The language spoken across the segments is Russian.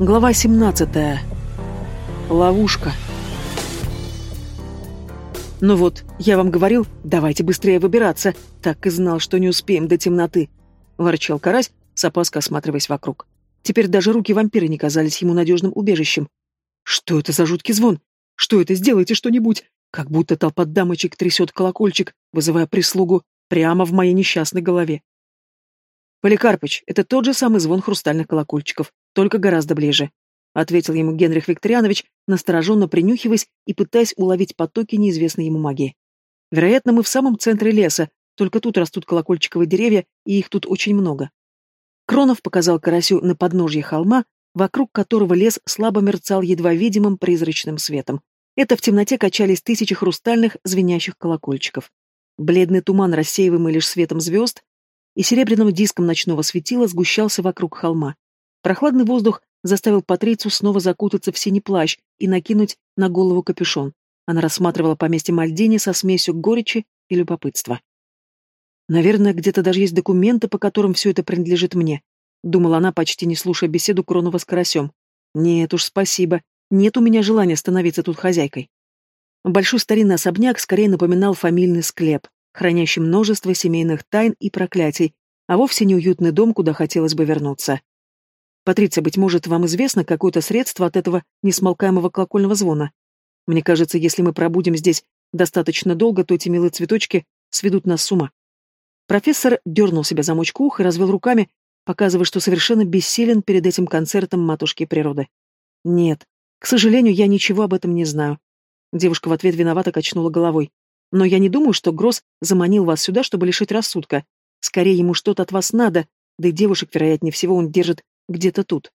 Глава 17. Ловушка. Ну вот, я вам говорил, давайте быстрее выбираться. Так и знал, что не успеем до темноты. Ворчал карась, с опаской осматриваясь вокруг. Теперь даже руки вампира не казались ему надежным убежищем. Что это за жуткий звон? Что это? Сделайте что-нибудь! Как будто толпа дамочек трясет колокольчик, вызывая прислугу прямо в моей несчастной голове. Поликарпыч, это тот же самый звон хрустальных колокольчиков, только гораздо ближе», — ответил ему Генрих Викторианович, настороженно принюхиваясь и пытаясь уловить потоки неизвестной ему магии. «Вероятно, мы в самом центре леса, только тут растут колокольчиковые деревья, и их тут очень много». Кронов показал карасю на подножье холма, вокруг которого лес слабо мерцал едва видимым призрачным светом. Это в темноте качались тысячи хрустальных, звенящих колокольчиков. Бледный туман, рассеиваемый лишь светом звезд, и серебряным диском ночного светила сгущался вокруг холма. Прохладный воздух заставил Патрицию снова закутаться в синий плащ и накинуть на голову капюшон. Она рассматривала поместье Мальдини со смесью горечи и любопытства. «Наверное, где-то даже есть документы, по которым все это принадлежит мне», — думала она, почти не слушая беседу Кронова с Карасем. «Нет уж, спасибо. Нет у меня желания становиться тут хозяйкой». Большой старинный особняк скорее напоминал фамильный склеп, хранящий множество семейных тайн и проклятий, а вовсе не уютный дом, куда хотелось бы вернуться. Патриция, быть может, вам известно какое-то средство от этого несмолкаемого колокольного звона? Мне кажется, если мы пробудем здесь достаточно долго, то эти милые цветочки сведут нас с ума. Профессор дернул себя замочку уха и развел руками, показывая, что совершенно бессилен перед этим концертом матушки природы. Нет, к сожалению, я ничего об этом не знаю. Девушка в ответ виновато качнула головой. Но я не думаю, что Гросс заманил вас сюда, чтобы лишить рассудка. Скорее, ему что-то от вас надо, да и девушек, вероятнее всего, он держит где-то тут.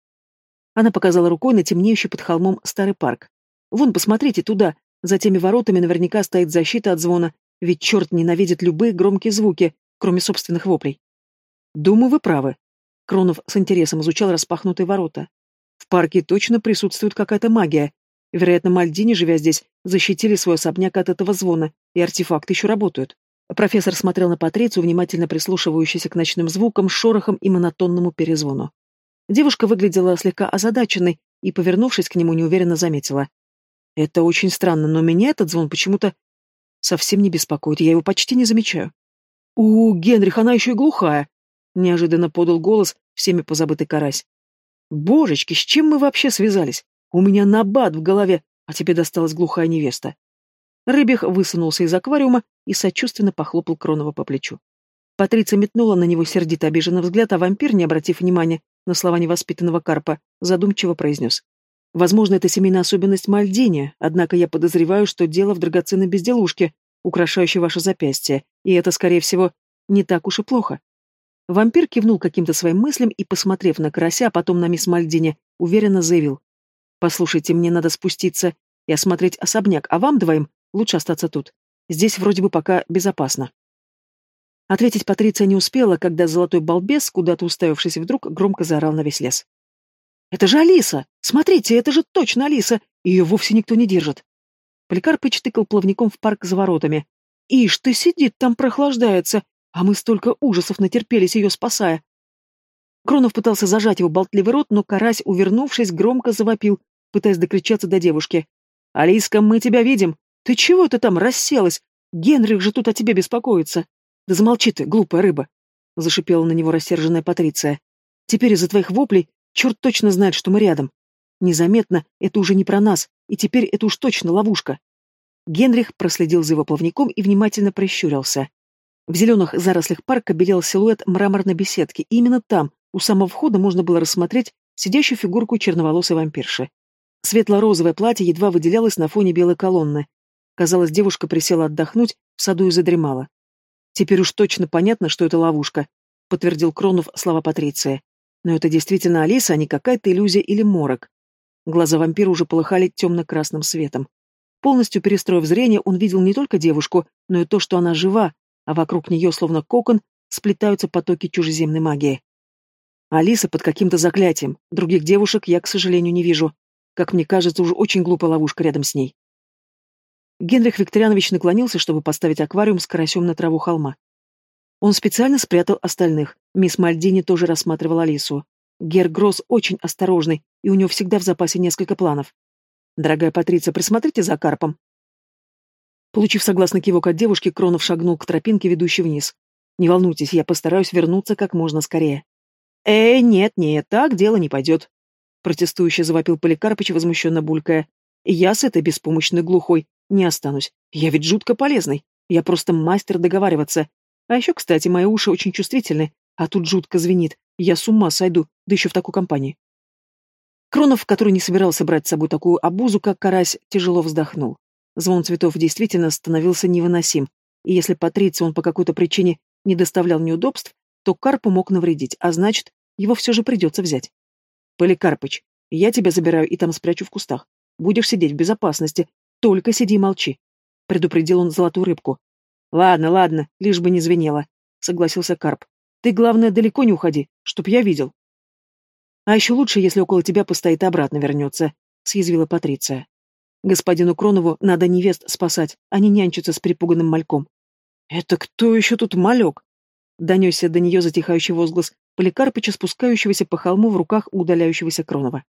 Она показала рукой на темнеющий под холмом старый парк. Вон, посмотрите туда, за теми воротами наверняка стоит защита от звона, ведь черт ненавидит любые громкие звуки, кроме собственных воплей. Думаю, вы правы. Кронов с интересом изучал распахнутые ворота. В парке точно присутствует какая-то магия. Вероятно, Мальдини, живя здесь, защитили свой особняк от этого звона, и артефакты еще работают. Профессор смотрел на Патрицию, внимательно прислушивающийся к ночным звукам, шорохам и монотонному перезвону. Девушка выглядела слегка озадаченной и, повернувшись к нему, неуверенно заметила. «Это очень странно, но меня этот звон почему-то совсем не беспокоит, я его почти не замечаю». «У, Генрих, она еще и глухая!» — неожиданно подал голос всеми позабытый карась. «Божечки, с чем мы вообще связались? У меня набат в голове, а тебе досталась глухая невеста». Рыбих высунулся из аквариума и сочувственно похлопал Кронова по плечу. Патриция метнула на него сердито обиженный взгляд, а вампир, не обратив внимания, на слова невоспитанного карпа, задумчиво произнес. Возможно, это семейная особенность Мальдини, однако я подозреваю, что дело в драгоценной безделушке, украшающей ваше запястье, и это, скорее всего, не так уж и плохо. Вампир кивнул каким-то своим мыслям и, посмотрев на карася, а потом на мисс Мальдини, уверенно заявил. «Послушайте, мне надо спуститься и осмотреть особняк, а вам двоим лучше остаться тут. Здесь вроде бы пока безопасно». Ответить Патриция не успела, когда золотой балбес, куда-то уставившись вдруг, громко заорал на весь лес. «Это же Алиса! Смотрите, это же точно Алиса! Ее вовсе никто не держит!» Поликарпыч тыкал плавником в парк за воротами. «Ишь, ты сидит там прохлаждается, а мы столько ужасов натерпелись, ее спасая!» Кронов пытался зажать его болтливый рот, но карась, увернувшись, громко завопил, пытаясь докричаться до девушки. «Алиска, мы тебя видим! Ты чего ты там расселась? Генрих же тут о тебе беспокоится!» «Да замолчи ты, глупая рыба!» — зашипела на него рассерженная Патриция. «Теперь из-за твоих воплей черт точно знает, что мы рядом. Незаметно это уже не про нас, и теперь это уж точно ловушка». Генрих проследил за его плавником и внимательно прищурился. В зеленых зарослях парка белел силуэт мраморной беседки, и именно там, у самого входа, можно было рассмотреть сидящую фигурку черноволосой вампирши. Светло-розовое платье едва выделялось на фоне белой колонны. Казалось, девушка присела отдохнуть в саду и задремала. Теперь уж точно понятно, что это ловушка, подтвердил Кронов слова Патриции. Но это действительно Алиса, а не какая-то иллюзия или морок. Глаза вампира уже полыхали темно-красным светом. Полностью перестроив зрение, он видел не только девушку, но и то, что она жива, а вокруг нее, словно кокон, сплетаются потоки чужеземной магии. Алиса под каким-то заклятием. Других девушек я, к сожалению, не вижу. Как мне кажется, уже очень глупая ловушка рядом с ней. Генрих Викторианович наклонился, чтобы поставить аквариум с карасем на траву холма. Он специально спрятал остальных. Мисс Мальдини тоже рассматривала Алису. Гергросс очень осторожный, и у него всегда в запасе несколько планов. Дорогая Патриция, присмотрите за карпом. Получив согласный кивок от девушки, Кронов шагнул к тропинке, ведущей вниз. Не волнуйтесь, я постараюсь вернуться как можно скорее. «Э, нет, нет, так дело не пойдет», — протестующе завопил Поликарпыч, возмущенно булькая. «Я с этой беспомощной глухой не останусь. Я ведь жутко полезный. Я просто мастер договариваться. А еще, кстати, мои уши очень чувствительны, а тут жутко звенит. Я с ума сойду, да еще в такой компании». Кронов, который не собирался брать с собой такую обузу, как карась, тяжело вздохнул. Звон цветов действительно становился невыносим, и если Патриции он по какой-то причине не доставлял неудобств, то Карпу мог навредить, а значит, его все же придется взять. Поликарпыч, я тебя забираю и там спрячу в кустах. Будешь сидеть в безопасности, только сиди и молчи. Предупредил он золотую рыбку. Ладно, ладно, лишь бы не звенело, согласился Карп. Ты, главное, далеко не уходи, чтоб я видел. А еще лучше, если около тебя постоит и обратно вернется, съязвила Патриция. Господину Кронову надо невест спасать, а не нянчиться с перепуганным мальком. Это кто еще тут малек? Донесся до нее затихающий возглас Поликарпыча, спускающегося по холму в руках удаляющегося Кронова.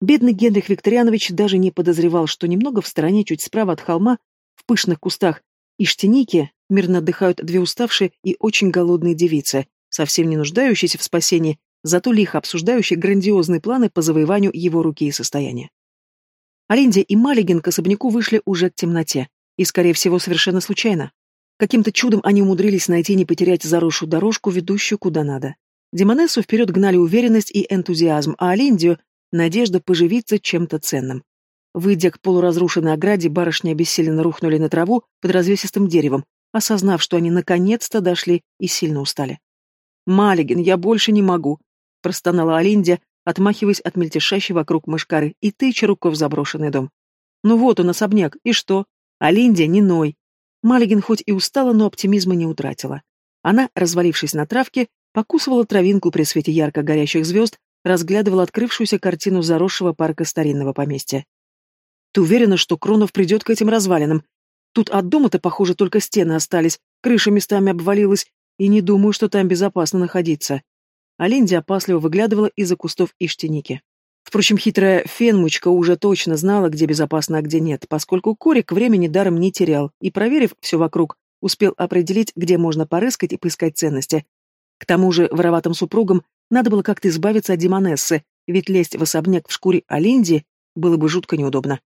Бедный Генрих Викторианович даже не подозревал, что немного в стороне, чуть справа от холма, в пышных кустах и штенике мирно отдыхают две уставшие и очень голодные девицы, совсем не нуждающиеся в спасении, зато лихо обсуждающие грандиозные планы по завоеванию его руки и состояния. Алиндия и Малигин к особняку вышли уже к темноте, и, скорее всего, совершенно случайно. Каким-то чудом они умудрились найти не потерять заросшую дорожку, ведущую куда надо. Демонессу вперед гнали уверенность и энтузиазм, а Алиндию — надежда поживиться чем-то ценным. Выйдя к полуразрушенной ограде, барышни обессиленно рухнули на траву под развесистым деревом, осознав, что они наконец-то дошли и сильно устали. «Малигин, я больше не могу», — простонала Алиндия, отмахиваясь от мельтешащей вокруг мышкары и тыча рукой в заброшенный дом. «Ну вот он, особняк, и что? Алиндия, не ной. Малигин хоть и устала, но оптимизма не утратила. Она, развалившись на травке, покусывала травинку при свете ярко горящих звезд, разглядывала открывшуюся картину заросшего парка старинного поместья. «Ты уверена, что Кронов придет к этим развалинам? Тут от дома-то, похоже, только стены остались, крыша местами обвалилась, и не думаю, что там безопасно находиться». А Линди опасливо выглядывала из-за кустов иштеники. Впрочем, хитрая фенмучка уже точно знала, где безопасно, а где нет, поскольку Корик времени даром не терял и, проверив все вокруг, успел определить, где можно порыскать и поискать ценности. К тому же вороватым супругам надо было как-то избавиться от Демонессы, ведь лезть в особняк в шкуре Алинди было бы жутко неудобно.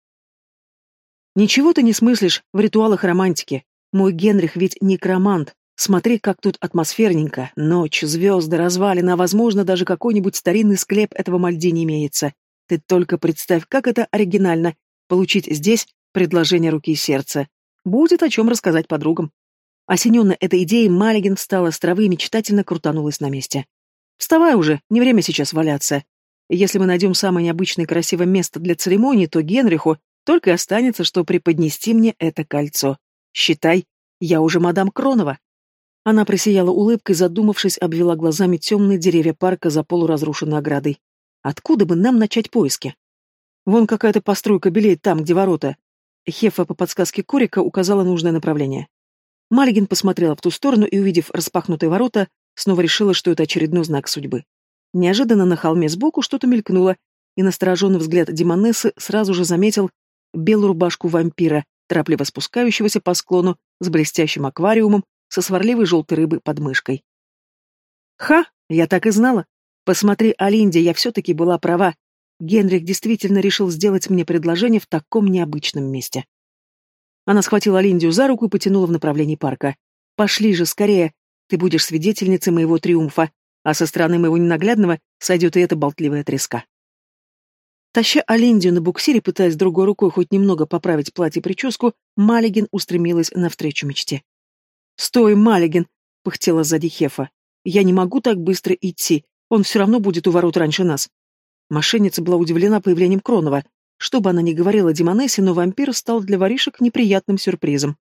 «Ничего ты не смыслишь в ритуалах романтики. Мой Генрих ведь некромант. Смотри, как тут атмосферненько. Ночь, звезды, развалины, а, возможно, даже какой-нибудь старинный склеп этого Мальдини имеется. Ты только представь, как это оригинально — получить здесь предложение руки и сердца. Будет о чем рассказать подругам. Осененная этой идеей, Маллигин встала с травы и мечтательно крутанулась на месте. «Вставай уже, не время сейчас валяться. Если мы найдем самое необычное и красивое место для церемонии, то Генриху только останется, что преподнести мне это кольцо. Считай, я уже мадам Кронова». Она просияла улыбкой, задумавшись, обвела глазами темные деревья парка за полуразрушенной оградой. Откуда бы нам начать поиски? Вон какая-то постройка белеет там, где ворота. Хефа по подсказке Корика указала нужное направление. Малигин посмотрела в ту сторону и, увидев распахнутые ворота, снова решила, что это очередной знак судьбы. Неожиданно на холме сбоку что-то мелькнуло, и настороженный взгляд Демонессы сразу же заметил белую рубашку вампира, торопливо спускающегося по склону с блестящим аквариумом со сварливой желтой рыбой под мышкой. Ха, я так и знала. Посмотри, Алинди, я все-таки была права. Генрих действительно решил сделать мне предложение в таком необычном месте. Она схватила Алиндию за руку и потянула в направлении парка. «Пошли же, скорее! Ты будешь свидетельницей моего триумфа, а со стороны моего ненаглядного сойдет и эта болтливая треска». Таща Алиндию на буксире, пытаясь другой рукой хоть немного поправить платье и прическу, Малигин устремилась навстречу мечте. «Стой, Малигин!» — пыхтела сзади Хефа. «Я не могу так быстро идти. Он все равно будет у ворот раньше нас». Мошенница была удивлена появлением Кронова. Что бы она ни говорила Демонессе, но вампир стал для воришек неприятным сюрпризом.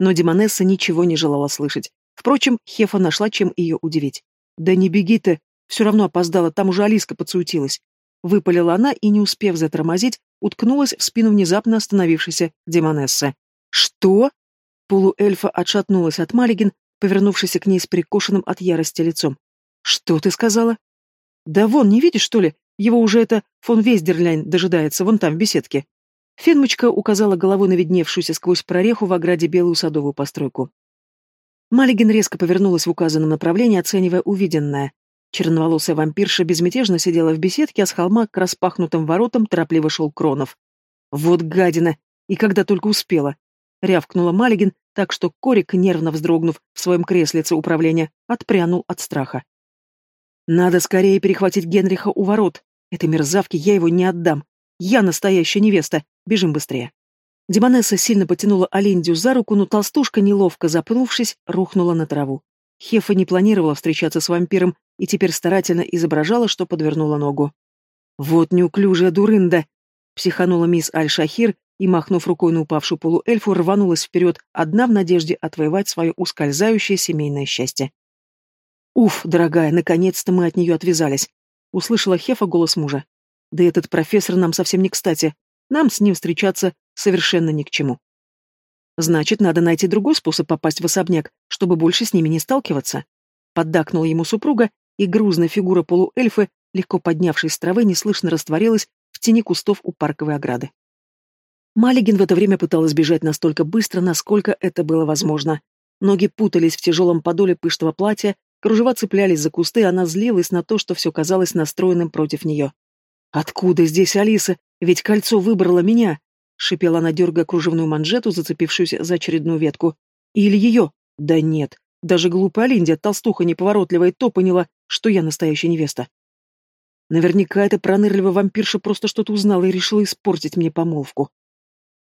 Но Демонесса ничего не желала слышать. Впрочем, Хефа нашла, чем ее удивить. «Да не беги ты! Все равно опоздала, там уже Алиска подсуетилась». Выпалила она и, не успев затормозить, уткнулась в спину внезапно остановившейся Демонессы. «Что?» Полуэльфа отшатнулась от Малигин, повернувшись к ней с прикошенным от ярости лицом. «Что ты сказала?» Да вон, не видишь, что ли? Его уже это фон Вездерляйн дожидается, вон там, в беседке. Фенмочка указала головой на видневшуюся сквозь прореху в ограде белую садовую постройку. Малигин резко повернулась в указанном направлении, оценивая увиденное. Черноволосая вампирша безмятежно сидела в беседке, а с холма к распахнутым воротам торопливо шел Кронов. «Вот гадина! И когда только успела!» — рявкнула Малигин, так что Корик, нервно вздрогнув в своем креслице управления, отпрянул от страха. «Надо скорее перехватить Генриха у ворот. Этой мерзавке я его не отдам. Я настоящая невеста. Бежим быстрее!» Демонесса сильно потянула Алиндию за руку, но толстушка, неловко запнувшись, рухнула на траву. Хефа не планировала встречаться с вампиром и теперь старательно изображала, что подвернула ногу. «Вот неуклюжая дурында!» — психанула мисс Аль-Шахир и, махнув рукой на упавшую полуэльфу, рванулась вперед, одна в надежде отвоевать свое ускользающее семейное счастье. «Уф, дорогая, наконец-то мы от нее отвязались!» — услышала Хефа голос мужа. «Да этот профессор нам совсем не кстати. Нам с ним встречаться совершенно ни к чему. Значит, надо найти другой способ попасть в особняк, чтобы больше с ними не сталкиваться. Поддакнула ему супруга, и грузная фигура полуэльфы, легко поднявшись с травы, неслышно растворилась в тени кустов у парковой ограды. Малигин в это время пыталась бежать настолько быстро, насколько это было возможно. Ноги путались в тяжелом подоле пышного платья, кружева цеплялись за кусты, она злилась на то, что все казалось настроенным против нее. «Откуда здесь Алиса? Ведь кольцо выбрало меня!» — шипела она, дергая кружевную манжету, зацепившуюся за очередную ветку. «Или ее? Да нет. Даже глупая Линдия, толстуха неповоротливая, то поняла, что я настоящая невеста. Наверняка эта пронырливая вампирша просто что-то узнала и решила испортить мне помолвку».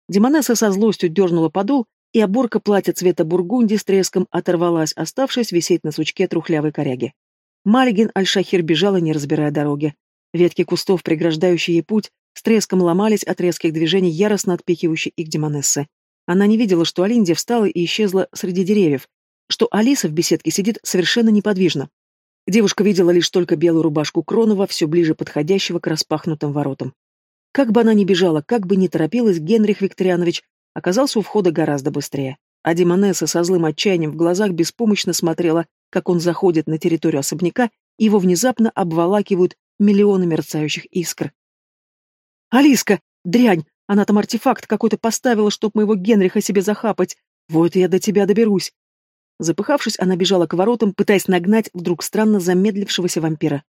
Демонесса со злостью дернула подол, и оборка платья цвета бургунди с треском оторвалась, оставшись висеть на сучке трухлявой коряги. Малигин Аль-Шахир бежала, не разбирая дороги. Ветки кустов, преграждающие ей путь, с треском ломались от резких движений, яростно отпихивающей их демонессы. Она не видела, что Алиндия встала и исчезла среди деревьев, что Алиса в беседке сидит совершенно неподвижно. Девушка видела лишь только белую рубашку Кронова, все ближе подходящего к распахнутым воротам. Как бы она ни бежала, как бы ни торопилась, Генрих Викторианович оказался у входа гораздо быстрее. А Демонесса со злым отчаянием в глазах беспомощно смотрела, как он заходит на территорию особняка, и его внезапно обволакивают миллионы мерцающих искр. «Алиска! Дрянь! Она там артефакт какой-то поставила, чтоб моего Генриха себе захапать. Вот я до тебя доберусь!» Запыхавшись, она бежала к воротам, пытаясь нагнать вдруг странно замедлившегося вампира.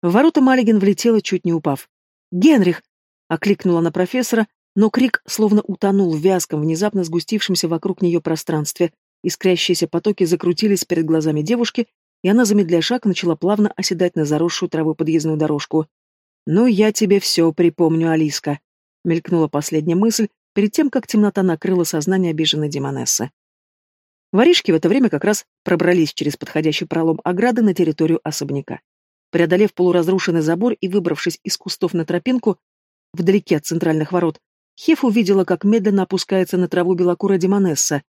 В ворота Малигин влетела, чуть не упав. «Генрих!» — окликнула на профессора, но крик словно утонул в вязком, внезапно сгустившемся вокруг нее пространстве. Искрящиеся потоки закрутились перед глазами девушки, и она, замедляя шаг, начала плавно оседать на заросшую траву подъездную дорожку. «Ну, я тебе все припомню, Алиска», — мелькнула последняя мысль, перед тем, как темнота накрыла сознание обиженной Демонессы. Воришки в это время как раз пробрались через подходящий пролом ограды на территорию особняка. Преодолев полуразрушенный забор и выбравшись из кустов на тропинку, вдалеке от центральных ворот, Хеф увидела, как медленно опускается на траву белокурая Демонесса.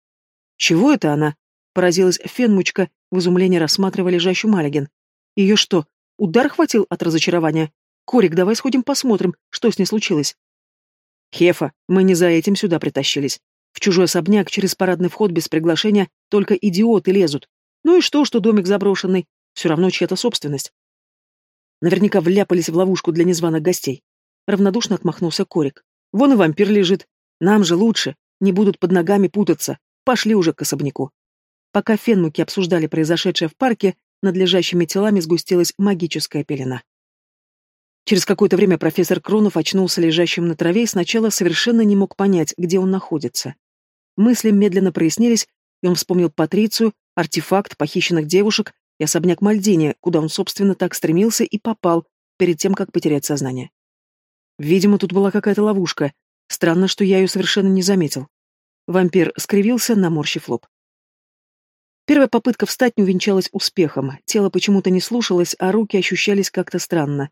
«Чего это она?» — поразилась Фенмучка, в изумлении рассматривая лежащую Малиген. «Ее что, удар хватил от разочарования?» «Корик, давай сходим посмотрим, что с ней случилось». «Хефа, мы не за этим сюда притащились. В чужой особняк через парадный вход без приглашения только идиоты лезут. Ну и что, что домик заброшенный? Все равно чья-то собственность». Наверняка вляпались в ловушку для незваных гостей. Равнодушно отмахнулся Корик. «Вон и вампир лежит. Нам же лучше. Не будут под ногами путаться. Пошли уже к особняку». Пока фенмуки обсуждали произошедшее в парке, над лежащими телами сгустилась магическая пелена. Через какое-то время профессор Кронов очнулся лежащим на траве и сначала совершенно не мог понять, где он находится. Мысли медленно прояснились, и он вспомнил Патрицию, артефакт похищенных девушек и особняк Мальдини, куда он, собственно, так стремился и попал перед тем, как потерять сознание. Видимо, тут была какая-то ловушка. Странно, что я ее совершенно не заметил. Вампир скривился, наморщив лоб. Первая попытка встать не увенчалась успехом. Тело почему-то не слушалось, а руки ощущались как-то странно.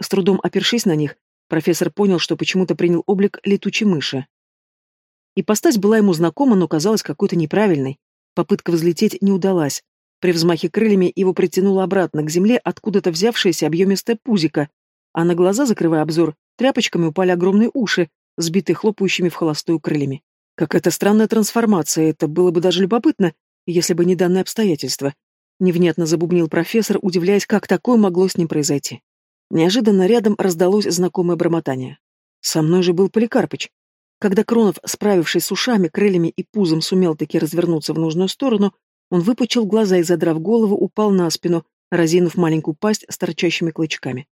С трудом опершись на них, профессор понял, что почему-то принял облик летучей мыши. Ипостась была ему знакома, но казалась какой-то неправильной. Попытка взлететь не удалась. При взмахе крыльями его притянуло обратно к земле откуда-то взявшееся объемистое пузико, а на глаза, закрывая обзор, тряпочками упали огромные уши, сбитые хлопающими в холостую крыльями. Какая-то странная трансформация, это было бы даже любопытно, если бы не данное обстоятельство. Невнятно забубнил профессор, удивляясь, как такое могло с ним произойти. Неожиданно рядом раздалось знакомое бормотание. Со мной же был Поликарпыч. Когда Кронов, справившись с ушами, крыльями и пузом, сумел таки развернуться в нужную сторону, он выпучил глаза и, задрав голову, упал на спину, разинув маленькую пасть с торчащими клычками.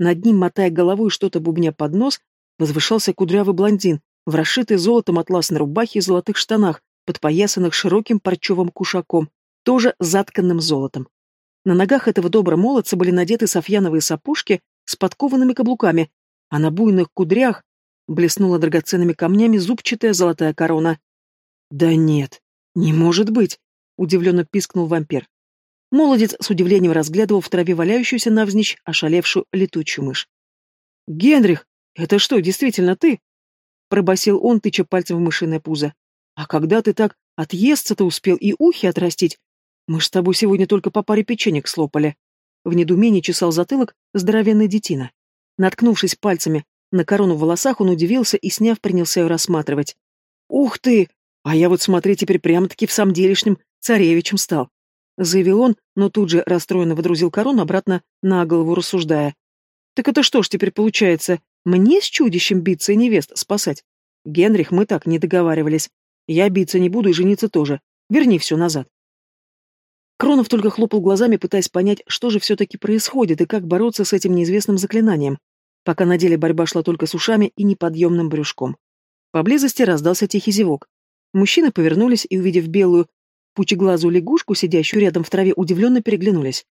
Над ним, мотая головой что-то бубня под нос, возвышался кудрявый блондин в расшитой золотом атласной рубахе и золотых штанах, подпоясанных широким парчевым кушаком, тоже затканным золотом. На ногах этого доброго молодца были надеты софьяновые сапожки с подкованными каблуками, а на буйных кудрях блеснула драгоценными камнями зубчатая золотая корона. «Да нет, не может быть!» — удивленно пискнул вампир. Молодец с удивлением разглядывал в траве валяющуюся навзничь ошалевшую летучую мышь. «Генрих, это что, действительно ты?» — пробасил он, тыча пальцем в мышиное пузо. «А когда ты так отъесться-то успел и ухи отрастить? Мы ж с тобой сегодня только по паре печенек слопали». В недумении чесал затылок здоровенный детина. Наткнувшись пальцами на корону в волосах, он удивился и, сняв, принялся ее рассматривать. «Ух ты! А я вот, смотри, теперь прямо-таки в самом делешнем царевичем стал!» Заявил он, но тут же расстроенно водрузил корону обратно на голову, рассуждая. «Так это что ж теперь получается? Мне с чудищем биться и невест спасать? Генрих, мы так не договаривались. Я биться не буду и жениться тоже. Верни все назад». Кронов только хлопал глазами, пытаясь понять, что же все-таки происходит и как бороться с этим неизвестным заклинанием пока на деле борьба шла только с ушами и неподъемным брюшком. Поблизости раздался тихий зевок. Мужчины повернулись и, увидев белую, пучеглазую лягушку, сидящую рядом в траве, удивленно переглянулись.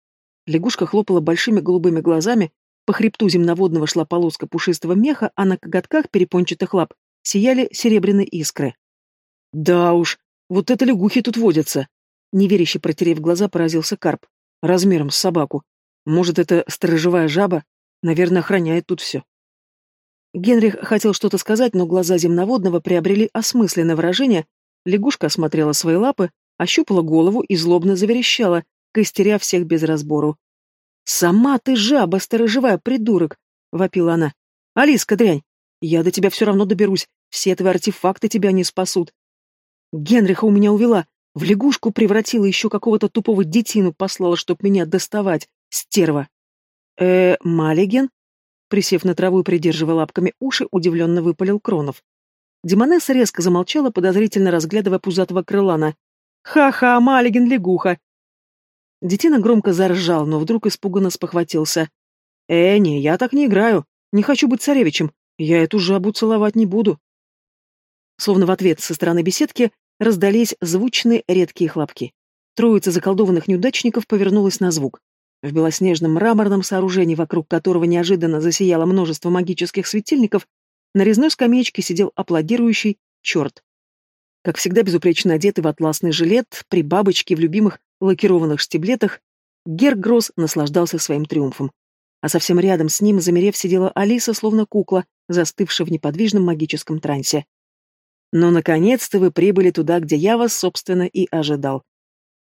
Лягушка хлопала большими голубыми глазами, по хребту земноводного шла полоска пушистого меха, а на коготках перепончатых лап сияли серебряные искры. «Да уж, вот это лягухи тут водятся!» Неверяще протерев глаза, поразился карп. Размером с собаку. Может, это сторожевая жаба? Наверное, охраняет тут все. Генрих хотел что-то сказать, но глаза земноводного приобрели осмысленное выражение. Лягушка осмотрела свои лапы, ощупала голову и злобно заверещала, костеря всех без разбору. «Сама ты жаба, сторожевая, придурок!» — вопила она. «Алиска, дрянь! Я до тебя все равно доберусь, все твои артефакты тебя не спасут. Генриха у меня увела, в лягушку превратила, еще какого-то тупого детину послала, чтоб меня доставать, стерва!» э Малиген?» Присев на траву и придерживая лапками уши, удивленно выпалил Кронов. Демонесса резко замолчала, подозрительно разглядывая пузатого крылана. «Ха-ха, Малиген, лягуха!» Детина громко заржал, но вдруг испуганно спохватился. «Э, не, я так не играю. Не хочу быть царевичем. Я эту жабу целовать не буду». Словно в ответ со стороны беседки раздались звучные редкие хлопки. Троица заколдованных неудачников повернулась на звук. В белоснежном мраморном сооружении, вокруг которого неожиданно засияло множество магических светильников, на резной скамеечке сидел аплодирующий черт. Как всегда безупречно одетый в атласный жилет, при бабочке в любимых лакированных штиблетах, Гергросс наслаждался своим триумфом. А совсем рядом с ним, замерев, сидела Алиса, словно кукла, застывшая в неподвижном магическом трансе. «Но, наконец-то вы прибыли туда, где я вас, собственно, и ожидал»,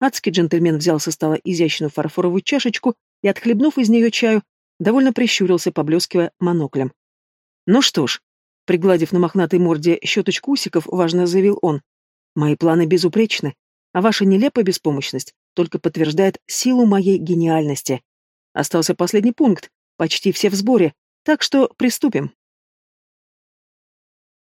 Адский джентльмен взял со стола изящную фарфоровую чашечку и, отхлебнув из нее чаю, довольно прищурился, поблескивая моноклем. «Ну что ж», — пригладив на мохнатой морде щеточку усиков, важно заявил он, «мои планы безупречны, а ваша нелепая беспомощность только подтверждает силу моей гениальности. Остался последний пункт, почти все в сборе, так что приступим».